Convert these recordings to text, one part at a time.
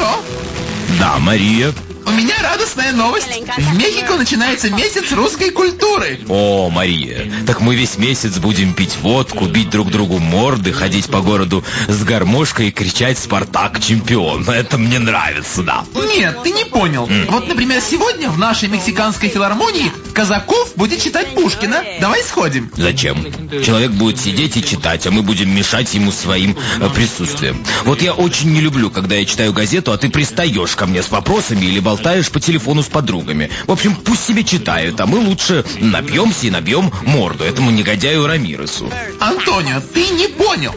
Алло? Да, Мария. У меня радостная новость. В Мехико начинается месяц русской культуры. О, Мария, так мы весь месяц будем пить водку, бить друг другу морды, ходить по городу с гармошкой и кричать «Спартак чемпион». Это мне нравится, да. Нет, ты не понял. Вот, например, сегодня в нашей мексиканской филармонии Казаков будет читать Пушкина. Давай сходим. Зачем? Человек будет сидеть и читать, а мы будем мешать ему своим э, присутствием. Вот я очень не люблю, когда я читаю газету, а ты пристаешь ко мне с вопросами или болтаешь по телефону с подругами. В общем, пусть себе читают, а мы лучше напьемся и набьем морду этому негодяю Рамиресу. Антонио, ты не понял.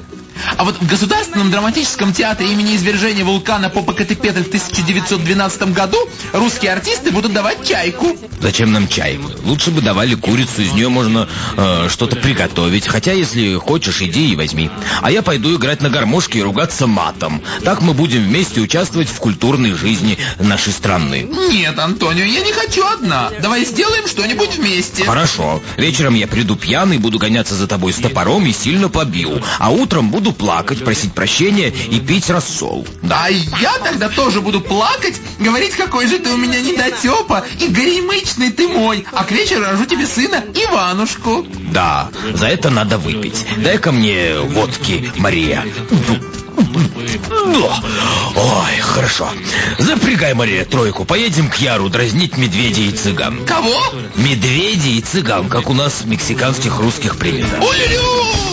А вот в Государственном драматическом театре имени извержения вулкана Попокатепетль в 1912 году русские артисты будут давать чайку. Зачем нам чайку? Лучше бы давали курицу, из нее можно э, что-то приготовить. Хотя, если хочешь, иди и возьми. А я пойду играть на гармошке и ругаться матом. Так мы будем вместе участвовать в культурной жизни нашей страны. Нет, Антонио, я не хочу одна. Давай сделаем что-нибудь вместе. Хорошо. Вечером я приду пьяный, буду гоняться за тобой с топором и сильно побью. А утром буду плакать, просить прощения и пить рассол. Да, я тогда тоже буду плакать, говорить, какой же ты у меня недотепа и горемычный ты мой, а к вечеру рожу тебе сына Иванушку. Да, за это надо выпить. Дай-ка мне водки, Мария. Ой, хорошо. Запрягай, Мария, тройку. Поедем к Яру дразнить медведей и цыган. Кого? Медведей и цыган, как у нас в мексиканских русских принято. Улю!